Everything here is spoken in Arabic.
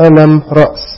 ألم رأس.